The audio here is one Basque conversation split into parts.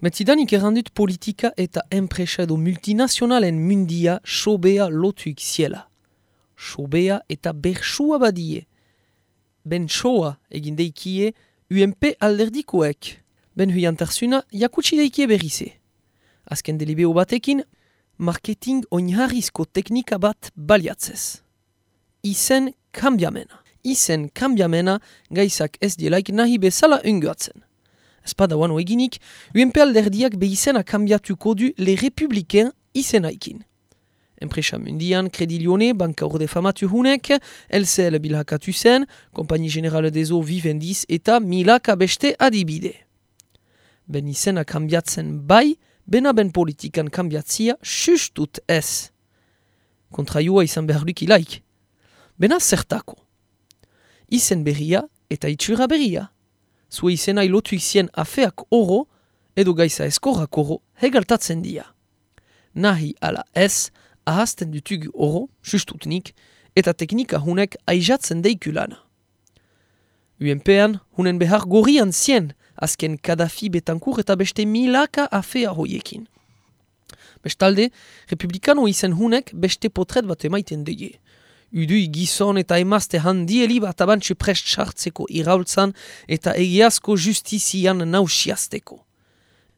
Metzidanik errandut politika eta enpresa edo multinazionalen mundia sobea lotuik ziela. Sobea eta bersua badie. Ben soa egin deikie UMP alderdikoek. Ben hui antarzuna jakutsi deikie berrize. Azken delibeo batekin, marketing oinharrizko teknika bat baliatzez. Izen kambiamena. Izen kambiamena gaizak ez dielaik nahi bezala unguatzen. Espada wano eginik, UMP alderdiak behizena kambiatuko du le republiken izenaikin. Enpresa mundian, Lione, banka orde famatu hunek, LCL bilhakatu zen, Kompani Generale dezo vivendiz eta milaka beste adibide. Ben izena kambiatzen bai, bena ben politikan kambiatzia sustut ez. Kontraioa izan behar duk ilaik. Bena zertako. Izen berria eta itxura berria. Zue izena ilotu izien afeak oro, edo gaiza eskorrak oro, hegaltatzen dia. Nahi ala ez, ahazten dutugu oro, sustutnik, eta teknika hunek aizatzen deikulana. UNP-an, hunen behar gorian zien, azken Kadafi betankur eta beste milaka afea hoiekin. Bestalde, republikano izen hunek beste potret bat emaiten dege. Udui gizon eta emazte handieli bat abantxe prest sartzeko iraultzan eta egiazko justizian nausiazteko.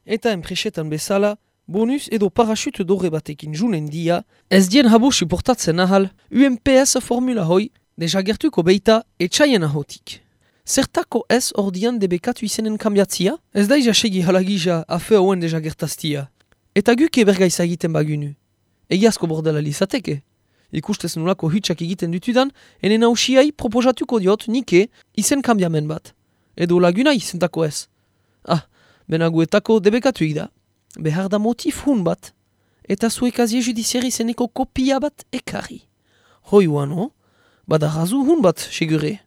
Eta enpresetan bezala, bonus edo parachute dorre batekin junen dia, ez dien habo suportatzen ahal, UMPS formula hoi, deja gertuko beita etxaien ahotik. Zertako ez ordian debekatu izenen kambiatzia? Ez da izasegi halagija afe hauen deja gertaztia. Eta guke bergaiza egiten bagunu. Egiazko bordela lizateke. Ikustez nolako hutsak egiten dutudan, ene nausiai proposatuko diot nike izen kambiamen bat. Edo laguna izentako ez. Ah, benaguetako debekatu da. Behar da motif hun bat. Eta zuekazie judiziari zeneko kopia bat ekarri. Hoi uano, bada razu hun bat, segure.